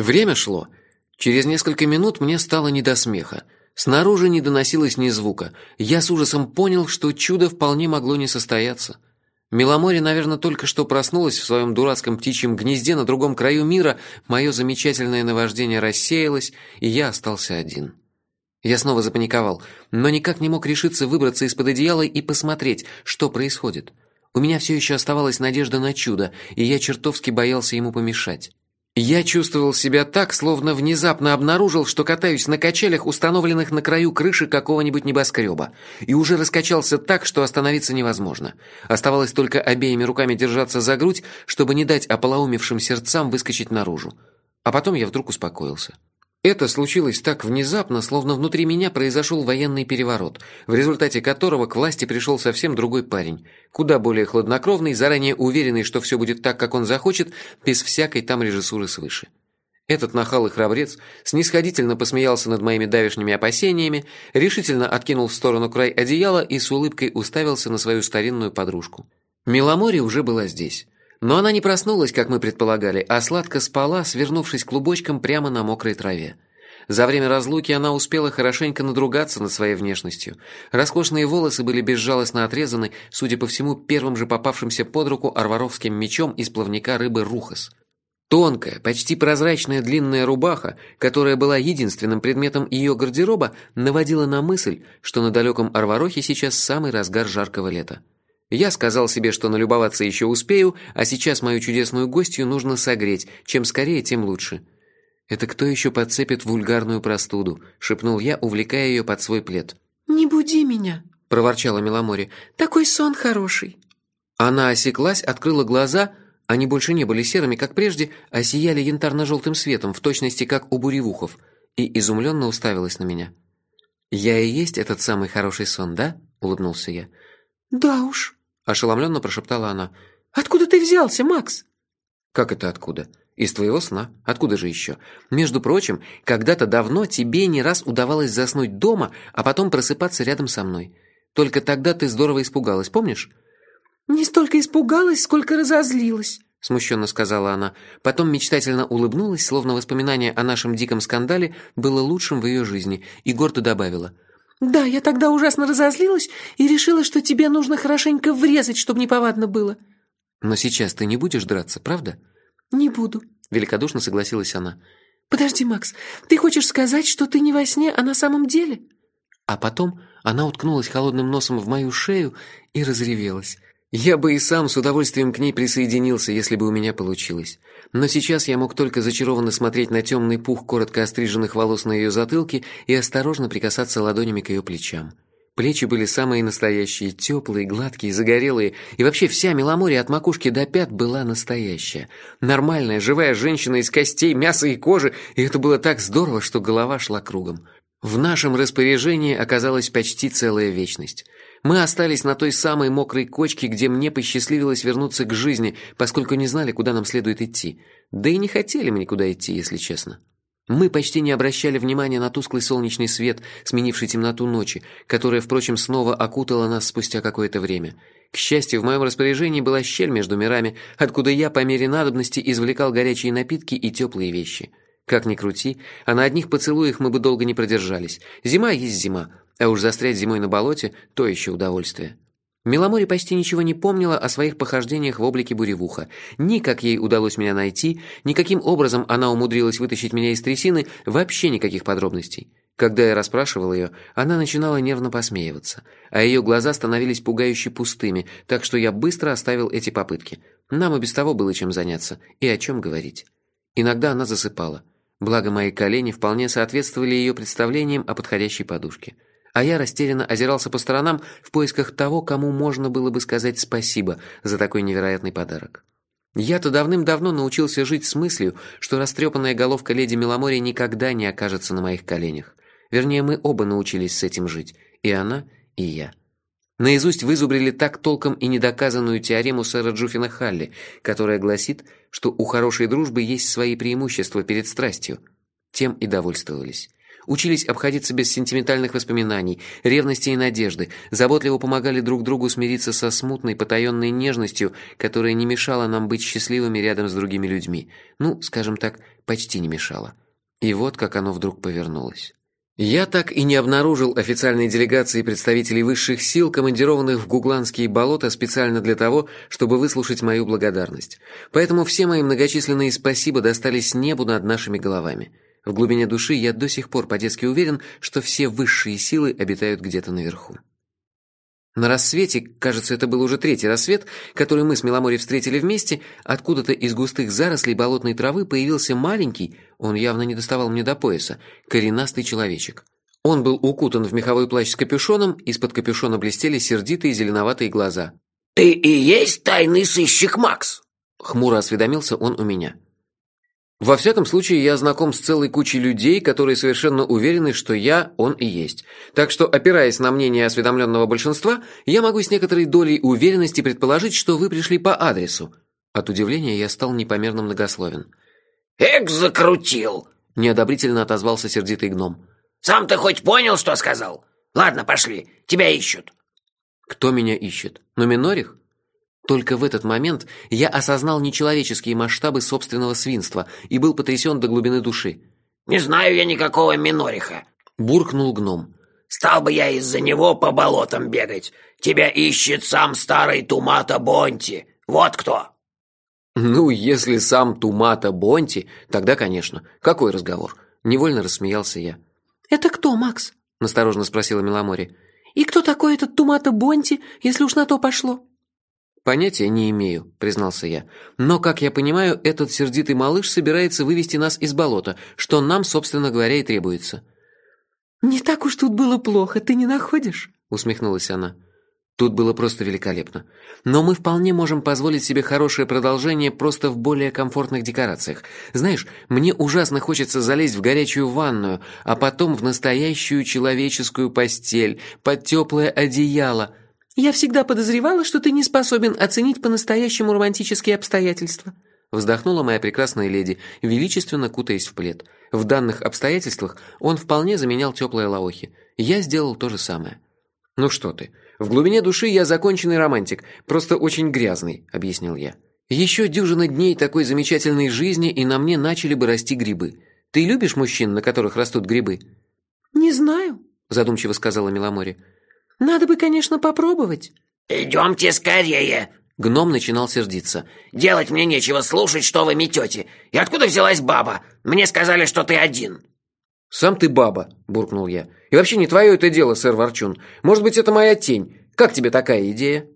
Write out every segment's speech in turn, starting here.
Время шло. Через несколько минут мне стало не до смеха. Снаружи не доносилось ни звука. Я с ужасом понял, что чудо вполне могло не состояться. Миломори, наверное, только что проснулась в своем дурацком птичьем гнезде на другом краю мира, мое замечательное наваждение рассеялось, и я остался один. Я снова запаниковал, но никак не мог решиться выбраться из-под одеяла и посмотреть, что происходит. У меня все еще оставалась надежда на чудо, и я чертовски боялся ему помешать. Я чувствовал себя так, словно внезапно обнаружил, что катаюсь на качелях, установленных на краю крыши какого-нибудь небоскреба, и уже раскачался так, что остановиться невозможно. Оставалось только обеими руками держаться за грудь, чтобы не дать ополоумевшим сердцам выскочить наружу. А потом я вдруг успокоился. Это случилось так внезапно, словно внутри меня произошел военный переворот, в результате которого к власти пришел совсем другой парень, куда более хладнокровный, заранее уверенный, что все будет так, как он захочет, без всякой там режиссуры свыше. Этот нахал и храбрец снисходительно посмеялся над моими давешними опасениями, решительно откинул в сторону край одеяла и с улыбкой уставился на свою старинную подружку. Миломори уже была здесь. Но она не проснулась, как мы предполагали, а сладко спала, свернувшись клубочком прямо на мокрой траве. За время разлуки она успела хорошенько надругаться над своей внешностью. Роскошные волосы были безжалостно отрезаны, судя по всему, первым же попавшимся под руку арваровским мечом из плавника рыбы Рухас. Тонкая, почти прозрачная длинная рубаха, которая была единственным предметом ее гардероба, наводила на мысль, что на далеком Арварохе сейчас самый разгар жаркого лета. Я сказал себе, что налюбоваться еще успею, а сейчас мою чудесную гостью нужно согреть. Чем скорее, тем лучше. «Это кто еще подцепит вульгарную простуду?» – шепнул я, увлекая ее под свой плед. «Не буди меня», – проворчала Меломори. «Такой сон хороший». Она осеклась, открыла глаза. Они больше не были серыми, как прежде, а сияли янтарно-желтым светом, в точности как у буревухов, и изумленно уставилась на меня. «Я и есть этот самый хороший сон, да?» – улыбнулся я. «Да уж», ошеломленно прошептала она. «Откуда ты взялся, Макс?» «Как это откуда?» «Из твоего сна. Откуда же еще? Между прочим, когда-то давно тебе не раз удавалось заснуть дома, а потом просыпаться рядом со мной. Только тогда ты здорово испугалась, помнишь?» «Не столько испугалась, сколько разозлилась», — смущенно сказала она. Потом мечтательно улыбнулась, словно воспоминание о нашем диком скандале было лучшим в ее жизни, и гордо добавила — «Да, я тогда ужасно разозлилась и решила, что тебе нужно хорошенько врезать, чтобы неповадно было». «Но сейчас ты не будешь драться, правда?» «Не буду», — великодушно согласилась она. «Подожди, Макс, ты хочешь сказать, что ты не во сне, а на самом деле?» А потом она уткнулась холодным носом в мою шею и разревелась. Я бы и сам с удовольствием к ней присоединился, если бы у меня получилось. Но сейчас я мог только зачарованно смотреть на темный пух коротко остриженных волос на ее затылке и осторожно прикасаться ладонями к ее плечам. Плечи были самые настоящие, теплые, гладкие, загорелые, и вообще вся Меломорья от макушки до пят была настоящая. Нормальная, живая женщина из костей, мяса и кожи, и это было так здорово, что голова шла кругом. В нашем распоряжении оказалась почти целая вечность. Мы остались на той самой мокрой кочке, где мне посчастливилось вернуться к жизни, поскольку не знали, куда нам следует идти. Да и не хотели мы никуда идти, если честно. Мы почти не обращали внимания на тусклый солнечный свет, сменивший темноту ночи, которая, впрочем, снова окутала нас спустя какое-то время. К счастью, в моем распоряжении была щель между мирами, откуда я по мере надобности извлекал горячие напитки и теплые вещи. Как ни крути, а на одних поцелуях мы бы долго не продержались. Зима есть зима, а уж застрять зимой на болоте – то еще удовольствие. Меломори почти ничего не помнила о своих похождениях в облике буревуха. Ни как ей удалось меня найти, ни каким образом она умудрилась вытащить меня из трясины, вообще никаких подробностей. Когда я расспрашивал ее, она начинала нервно посмеиваться, а ее глаза становились пугающе пустыми, так что я быстро оставил эти попытки. Нам и без того было чем заняться и о чем говорить. Иногда она засыпала. Благо мои колени вполне соответствовали ее представлениям о подходящей подушке а я растерянно озирался по сторонам в поисках того, кому можно было бы сказать спасибо за такой невероятный подарок. Я-то давным-давно научился жить с мыслью, что растрепанная головка леди Меломори никогда не окажется на моих коленях. Вернее, мы оба научились с этим жить, и она, и я. Наизусть вызубрили так толком и недоказанную теорему сэра Джуффина Халли, которая гласит, что у хорошей дружбы есть свои преимущества перед страстью. Тем и довольствовались. Учились обходиться без сентиментальных воспоминаний, ревности и надежды, заботливо помогали друг другу смириться со смутной, потаенной нежностью, которая не мешала нам быть счастливыми рядом с другими людьми. Ну, скажем так, почти не мешала. И вот как оно вдруг повернулось. Я так и не обнаружил официальной делегации представителей высших сил, командированных в Гугланские болота специально для того, чтобы выслушать мою благодарность. Поэтому все мои многочисленные спасибо достались небу над нашими головами. В глубине души я до сих пор по-детски уверен, что все высшие силы обитают где-то наверху. На рассвете, кажется, это был уже третий рассвет, который мы с Меломори встретили вместе, откуда-то из густых зарослей болотной травы появился маленький, он явно не доставал мне до пояса, коренастый человечек. Он был укутан в меховой плащ с капюшоном, из-под капюшона блестели сердитые зеленоватые глаза. «Ты и есть тайный сыщик Макс?» Хмуро осведомился он у меня. Во всяком случае, я знаком с целой кучей людей, которые совершенно уверены, что я он и есть. Так что, опираясь на мнение осведомленного большинства, я могу с некоторой долей уверенности предположить, что вы пришли по адресу. От удивления я стал непомерно многословен. «Эк, закрутил!» – неодобрительно отозвался сердитый гном. «Сам ты хоть понял, что сказал? Ладно, пошли, тебя ищут». «Кто меня ищет? Нуминорих?» Только в этот момент я осознал нечеловеческие масштабы собственного свинства и был потрясен до глубины души. «Не знаю я никакого Минориха», — буркнул гном. «Стал бы я из-за него по болотам бегать. Тебя ищет сам старый Тумата Бонти. Вот кто!» «Ну, если сам Тумата Бонти, тогда, конечно. Какой разговор?» Невольно рассмеялся я. «Это кто, Макс?» – насторожно спросила Меломори. «И кто такой этот Тумата Бонти, если уж на то пошло?» «Понятия не имею», — признался я. «Но, как я понимаю, этот сердитый малыш собирается вывести нас из болота, что нам, собственно говоря, и требуется». «Не так уж тут было плохо, ты не находишь?» — усмехнулась она. Тут было просто великолепно. Но мы вполне можем позволить себе хорошее продолжение просто в более комфортных декорациях. Знаешь, мне ужасно хочется залезть в горячую ванную, а потом в настоящую человеческую постель, под теплое одеяло, «Я всегда подозревала, что ты не способен оценить по-настоящему романтические обстоятельства», вздохнула моя прекрасная леди, величественно кутаясь в плед. В данных обстоятельствах он вполне заменял теплые лаохи. Я сделал то же самое. «Ну что ты, в глубине души я законченный романтик, просто очень грязный», — объяснил я. «Еще дюжина дней такой замечательной жизни, и на мне начали бы расти грибы. Ты любишь мужчин, на которых растут грибы?» «Не знаю», — задумчиво сказала Миломори. Надо бы, конечно, попробовать. Идемте скорее. Гном начинал сердиться. «Делать мне нечего слушать, что вы метете. И откуда взялась баба? Мне сказали, что ты один». «Сам ты баба», — буркнул я. «И вообще не твое это дело, сэр Ворчун. Может быть, это моя тень. Как тебе такая идея?»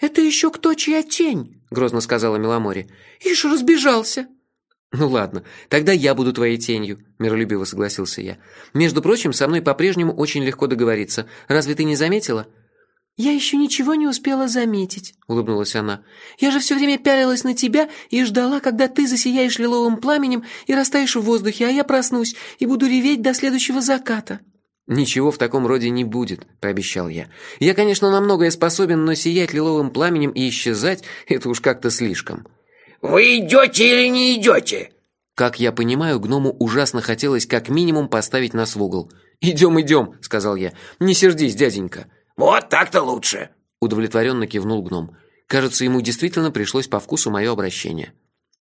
«Это еще кто чья тень?» — грозно сказала Миломори. «Ишь, разбежался». «Ну ладно, тогда я буду твоей тенью», – миролюбиво согласился я. «Между прочим, со мной по-прежнему очень легко договориться. Разве ты не заметила?» «Я еще ничего не успела заметить», – улыбнулась она. «Я же все время пялилась на тебя и ждала, когда ты засияешь лиловым пламенем и растаешь в воздухе, а я проснусь и буду реветь до следующего заката». «Ничего в таком роде не будет», – пообещал я. «Я, конечно, на многое способен, но сиять лиловым пламенем и исчезать – это уж как-то слишком». «Вы идете или не идете?» Как я понимаю, гному ужасно хотелось как минимум поставить нас в угол. «Идем, идем», — сказал я. «Не сердись, дяденька». «Вот так-то лучше», — удовлетворенно кивнул гном. Кажется, ему действительно пришлось по вкусу мое обращение.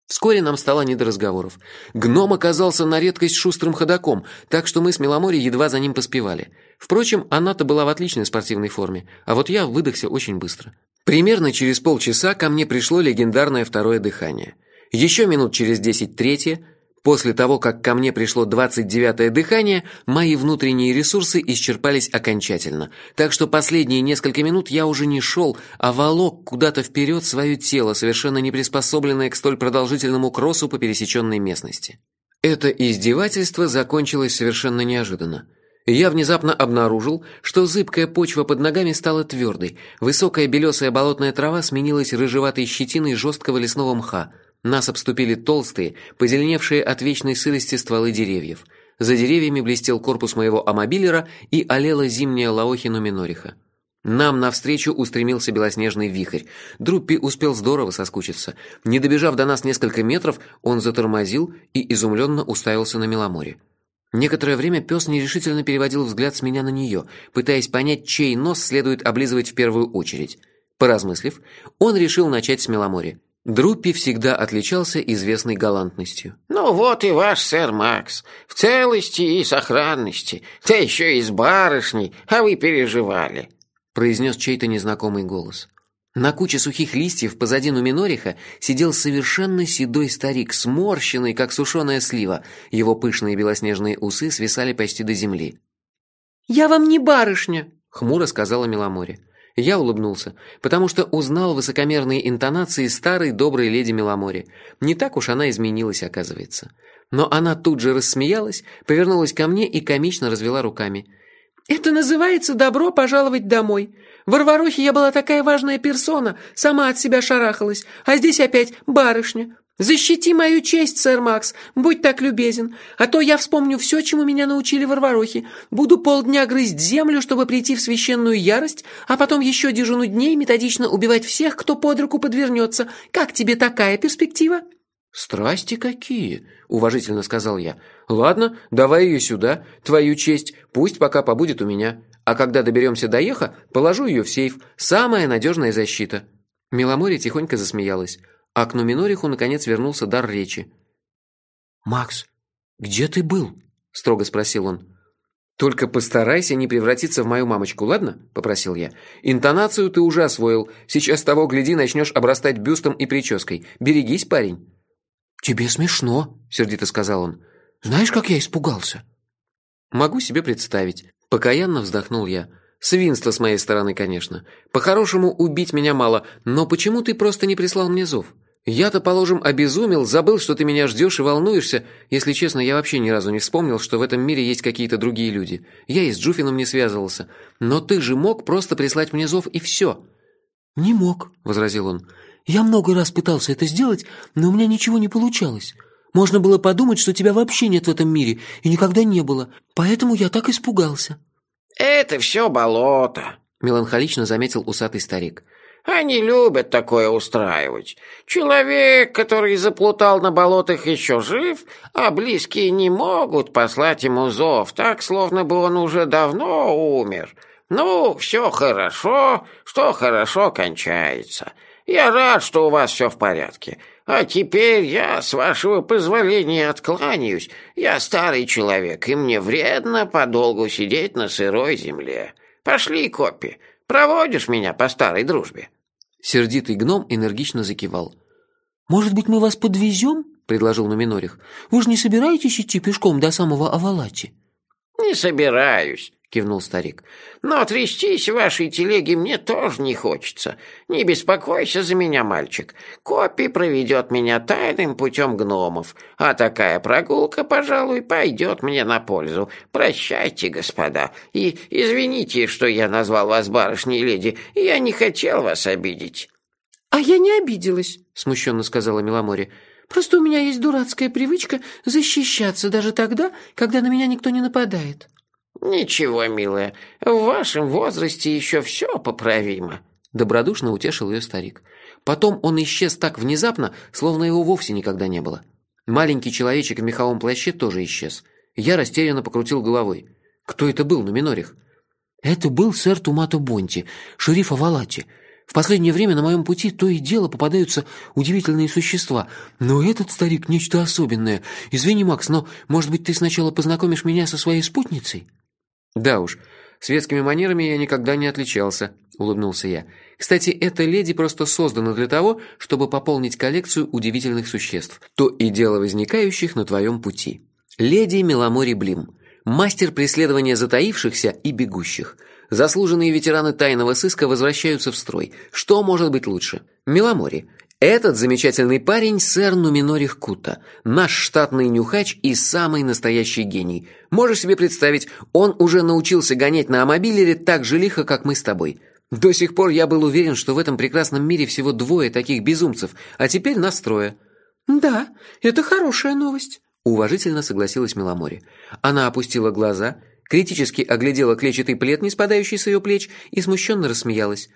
Вскоре нам стало не до разговоров. Гном оказался на редкость шустрым ходаком, так что мы с Меломори едва за ним поспевали. Впрочем, она-то была в отличной спортивной форме, а вот я выдохся очень быстро. Примерно через полчаса ко мне пришло легендарное второе дыхание. Еще минут через десять третье. После того, как ко мне пришло двадцать девятое дыхание, мои внутренние ресурсы исчерпались окончательно. Так что последние несколько минут я уже не шел, а волок куда-то вперед свое тело, совершенно не приспособленное к столь продолжительному кроссу по пересеченной местности. Это издевательство закончилось совершенно неожиданно я внезапно обнаружил, что зыбкая почва под ногами стала твердой, высокая белесая болотная трава сменилась рыжеватой щетиной жесткого лесного мха, нас обступили толстые, позеленевшие от вечной сырости стволы деревьев. За деревьями блестел корпус моего амобилера и олела зимняя лаохина минориха. Нам навстречу устремился белоснежный вихрь. Друппи успел здорово соскучиться. Не добежав до нас несколько метров, он затормозил и изумленно уставился на Меломоре. Некоторое время пес нерешительно переводил взгляд с меня на нее, пытаясь понять, чей нос следует облизывать в первую очередь. Поразмыслив, он решил начать с Меломори. Друппи всегда отличался известной галантностью. «Ну вот и ваш сэр Макс, в целости и сохранности, да еще и с барышней, а вы переживали», произнес чей-то незнакомый голос. На куче сухих листьев позади Нуминориха сидел совершенно седой старик, сморщенный, как сушеная слива. Его пышные белоснежные усы свисали почти до земли. «Я вам не барышня», — хмуро сказала Меломори. Я улыбнулся, потому что узнал высокомерные интонации старой доброй леди Меломори. Не так уж она изменилась, оказывается. Но она тут же рассмеялась, повернулась ко мне и комично развела руками. «Это называется добро пожаловать домой. В Варварохе я была такая важная персона, сама от себя шарахалась, а здесь опять барышня. «Защити мою честь, сэр Макс, будь так любезен, а то я вспомню все, чему меня научили в Варварохе. Буду полдня грызть землю, чтобы прийти в священную ярость, а потом еще дюжину дней методично убивать всех, кто под руку подвернется. Как тебе такая перспектива?» «Страсти какие!» – уважительно сказал я. «Ладно, давай ее сюда, твою честь, пусть пока побудет у меня. А когда доберемся до Еха, положу ее в сейф. Самая надежная защита». Миломори тихонько засмеялась а к Нуминориху наконец вернулся дар речи. «Макс, где ты был?» – строго спросил он. «Только постарайся не превратиться в мою мамочку, ладно?» – попросил я. «Интонацию ты уже освоил. Сейчас того, гляди, начнешь обрастать бюстом и прической. Берегись, парень». «Тебе смешно», – сердито сказал он. «Знаешь, как я испугался?» «Могу себе представить». Покаянно вздохнул я. Свинство с моей стороны, конечно. По-хорошему, убить меня мало, но почему ты просто не прислал мне зов? Я-то, положим, обезумел, забыл, что ты меня ждешь и волнуешься. Если честно, я вообще ни разу не вспомнил, что в этом мире есть какие-то другие люди. Я и с Джуфином не связывался. Но ты же мог просто прислать мне зов и все». «Не мог», — возразил он. «Я много раз пытался это сделать, но у меня ничего не получалось. Можно было подумать, что тебя вообще нет в этом мире и никогда не было, поэтому я так испугался». «Это все болото», — меланхолично заметил усатый старик. Они любят такое устраивать. Человек, который заплутал на болотах, еще жив, а близкие не могут послать ему зов, так, словно бы он уже давно умер. Ну, все хорошо, что хорошо кончается. Я рад, что у вас все в порядке. А теперь я, с вашего позволения, откланяюсь. Я старый человек, и мне вредно подолгу сидеть на сырой земле. Пошли, Копи, проводишь меня по старой дружбе?» Сердитый гном энергично закивал. «Может быть, мы вас подвезем?» — предложил Нуминорих. «Вы же не собираетесь идти пешком до самого Авалати?» «Не собираюсь», — кивнул старик. «Но трястись вашей телеге мне тоже не хочется. Не беспокойся за меня, мальчик. Копи проведет меня тайным путем гномов, а такая прогулка, пожалуй, пойдет мне на пользу. Прощайте, господа, и извините, что я назвал вас барышней леди, я не хотел вас обидеть». «А я не обиделась», — смущенно сказала Миломори. «Просто у меня есть дурацкая привычка защищаться даже тогда, когда на меня никто не нападает». «Ничего, милая, в вашем возрасте еще все поправимо», — добродушно утешил ее старик. Потом он исчез так внезапно, словно его вовсе никогда не было. Маленький человечек в меховом плаще тоже исчез. Я растерянно покрутил головой. Кто это был на Минорих? «Это был сэр Тумато Бонти, шериф Авалати. В последнее время на моем пути то и дело попадаются удивительные существа. Но этот старик нечто особенное. Извини, Макс, но, может быть, ты сначала познакомишь меня со своей спутницей?» «Да уж, светскими манерами я никогда не отличался», — улыбнулся я. «Кстати, эта леди просто создана для того, чтобы пополнить коллекцию удивительных существ, то и дело возникающих на твоем пути. Леди Меломори Блим, мастер преследования затаившихся и бегущих. Заслуженные ветераны тайного сыска возвращаются в строй. Что может быть лучше? Меломори, этот замечательный парень – сэр Нуминорих Кута, наш штатный нюхач и самый настоящий гений. Можешь себе представить, он уже научился гонять на амобилере так же лихо, как мы с тобой. До сих пор я был уверен, что в этом прекрасном мире всего двое таких безумцев, а теперь нас трое. «Да, это хорошая новость», – уважительно согласилась Меломори. Она опустила глаза, критически оглядела клетчатый плед, не спадающий с ее плеч, и смущенно рассмеялась.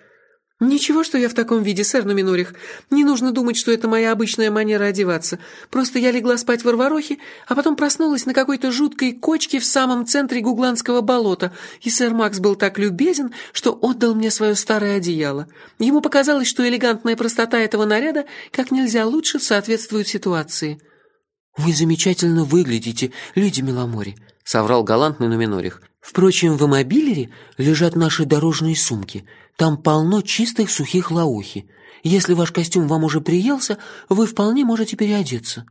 «Ничего, что я в таком виде, сэр Нуминорих. Не нужно думать, что это моя обычная манера одеваться. Просто я легла спать в Арварохе, а потом проснулась на какой-то жуткой кочке в самом центре Гугланского болота, и сэр Макс был так любезен, что отдал мне свое старое одеяло. Ему показалось, что элегантная простота этого наряда как нельзя лучше соответствует ситуации». «Вы замечательно выглядите, леди Меломори», — соврал галантный Нуминорих. «Впрочем, в мобилере лежат наши дорожные сумки». Там полно чистых сухих лаухи. Если ваш костюм вам уже приелся, вы вполне можете переодеться».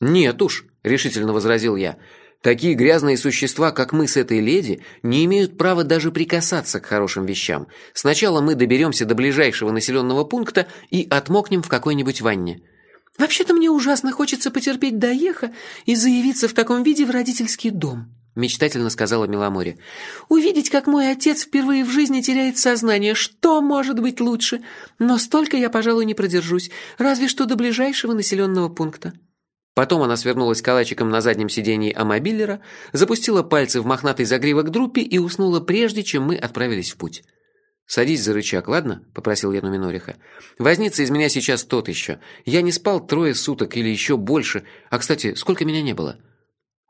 «Нет уж», — решительно возразил я. «Такие грязные существа, как мы с этой леди, не имеют права даже прикасаться к хорошим вещам. Сначала мы доберемся до ближайшего населенного пункта и отмокнем в какой-нибудь ванне». «Вообще-то мне ужасно хочется потерпеть до Еха и заявиться в таком виде в родительский дом», мечтательно сказала Миломоре. «Увидеть, как мой отец впервые в жизни теряет сознание, что может быть лучше? Но столько я, пожалуй, не продержусь, разве что до ближайшего населенного пункта». Потом она свернулась калачиком на заднем сидении амобилера, запустила пальцы в мохнатый загривок Друппи и уснула прежде, чем мы отправились в путь. «Садись за рычаг, ладно?» – попросил я Нуминориха. «Возница из меня сейчас тот еще. Я не спал трое суток или еще больше. А, кстати, сколько меня не было?»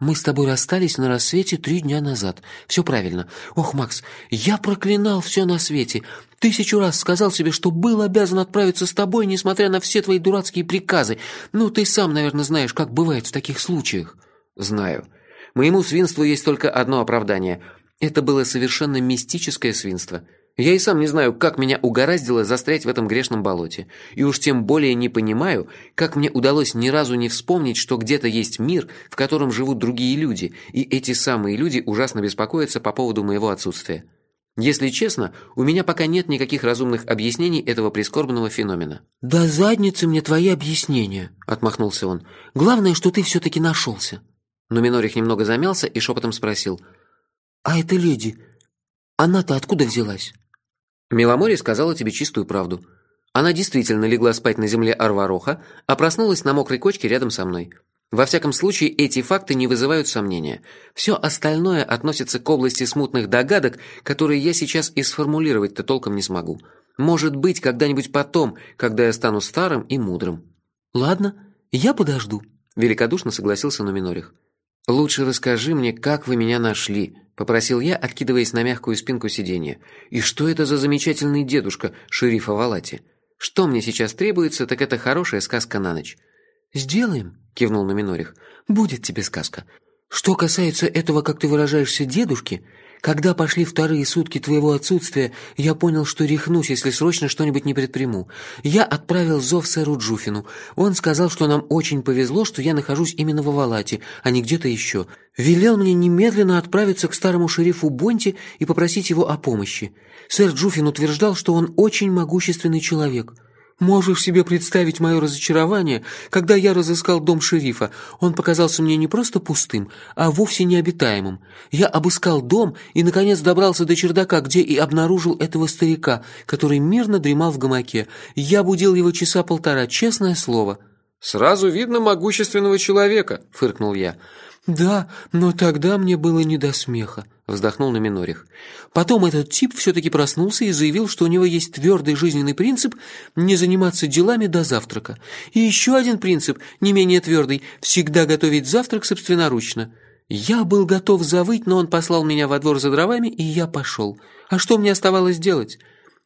Мы с тобой расстались на рассвете три дня назад. Все правильно. Ох, Макс, я проклинал все на свете. Тысячу раз сказал себе, что был обязан отправиться с тобой, несмотря на все твои дурацкие приказы. Ну, ты сам, наверное, знаешь, как бывает в таких случаях. Знаю. Моему свинству есть только одно оправдание. Это было совершенно мистическое свинство. Я и сам не знаю, как меня угораздило застрять в этом грешном болоте. И уж тем более не понимаю, как мне удалось ни разу не вспомнить, что где-то есть мир, в котором живут другие люди, и эти самые люди ужасно беспокоятся по поводу моего отсутствия. Если честно, у меня пока нет никаких разумных объяснений этого прискорбного феномена. «Да задницы мне твои объяснения», — отмахнулся он. «Главное, что ты все-таки нашелся». Но Минорих немного замялся и шепотом спросил. «А эта леди, она-то откуда взялась?» Миломори сказала тебе чистую правду. Она действительно легла спать на земле Арвароха, а проснулась на мокрой кочке рядом со мной. Во всяком случае, эти факты не вызывают сомнения. Все остальное относится к области смутных догадок, которые я сейчас и сформулировать-то толком не смогу. Может быть, когда-нибудь потом, когда я стану старым и мудрым. Ладно, я подожду, великодушно согласился Нуминорих. Лучше расскажи мне, как вы меня нашли, попросил я, откидываясь на мягкую спинку сиденья. И что это за замечательный дедушка шерифа Валати? Что мне сейчас требуется, так это хорошая сказка на ночь. Сделаем, кивнул Номинорих. Будет тебе сказка. Что касается этого, как ты выражаешься, дедушки, когда пошли вторые сутки твоего отсутствия, я понял, что рехнусь, если срочно что-нибудь не предприму. Я отправил зов сэру Джуфину. Он сказал, что нам очень повезло, что я нахожусь именно в Авалате, а не где-то еще. Велел мне немедленно отправиться к старому шерифу Бонти и попросить его о помощи. Сэр Джуфин утверждал, что он очень могущественный человек. Можешь себе представить мое разочарование, когда я разыскал дом шерифа. Он показался мне не просто пустым, а вовсе необитаемым. Я обыскал дом и, наконец, добрался до чердака, где и обнаружил этого старика, который мирно дремал в гамаке. Я будил его часа полтора, честное слово. «Сразу видно могущественного человека», — фыркнул я. «Да, но тогда мне было не до смеха», — вздохнул на Минорих. «Потом этот тип все-таки проснулся и заявил, что у него есть твердый жизненный принцип не заниматься делами до завтрака. И еще один принцип, не менее твердый, всегда готовить завтрак собственноручно. Я был готов завыть, но он послал меня во двор за дровами, и я пошел. А что мне оставалось делать?»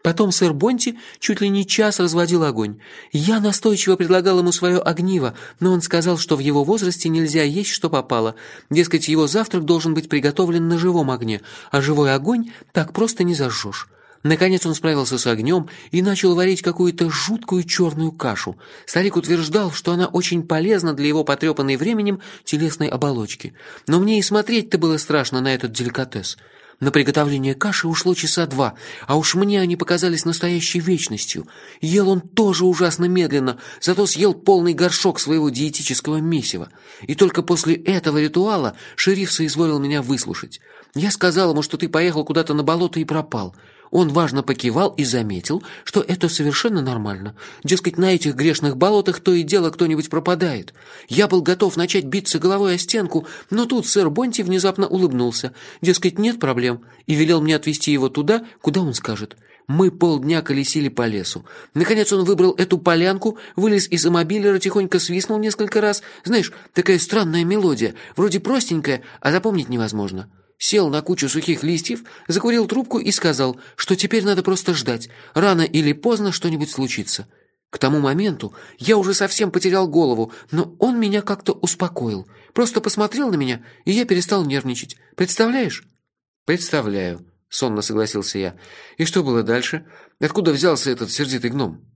Потом сэр Бонти чуть ли не час разводил огонь. Я настойчиво предлагал ему свое огниво, но он сказал, что в его возрасте нельзя есть, что попало. Дескать, его завтрак должен быть приготовлен на живом огне, а живой огонь так просто не зажжешь. Наконец он справился с огнем и начал варить какую-то жуткую черную кашу. Старик утверждал, что она очень полезна для его потрепанной временем телесной оболочки. Но мне и смотреть-то было страшно на этот деликатес. На приготовление каши ушло часа два, а уж мне они показались настоящей вечностью. Ел он тоже ужасно медленно, зато съел полный горшок своего диетического месива. И только после этого ритуала шериф соизволил меня выслушать. Я сказал ему, что ты поехал куда-то на болото и пропал. Он важно покивал и заметил, что это совершенно нормально. Дескать, на этих грешных болотах то и дело кто-нибудь пропадает. Я был готов начать биться головой о стенку, но тут сэр Бонти внезапно улыбнулся. Дескать, нет проблем, и велел мне отвезти его туда, куда он скажет. Мы полдня колесили по лесу. Наконец он выбрал эту полянку, вылез из мобилера, тихонько свистнул несколько раз. Знаешь, такая странная мелодия, вроде простенькая, а запомнить невозможно. Сел на кучу сухих листьев, закурил трубку и сказал, что теперь надо просто ждать. Рано или поздно что-нибудь случится. К тому моменту я уже совсем потерял голову, но он меня как-то успокоил. Просто посмотрел на меня, и я перестал нервничать. Представляешь? Представляю. Сонно согласился я. И что было дальше? Откуда взялся этот сердитый гном?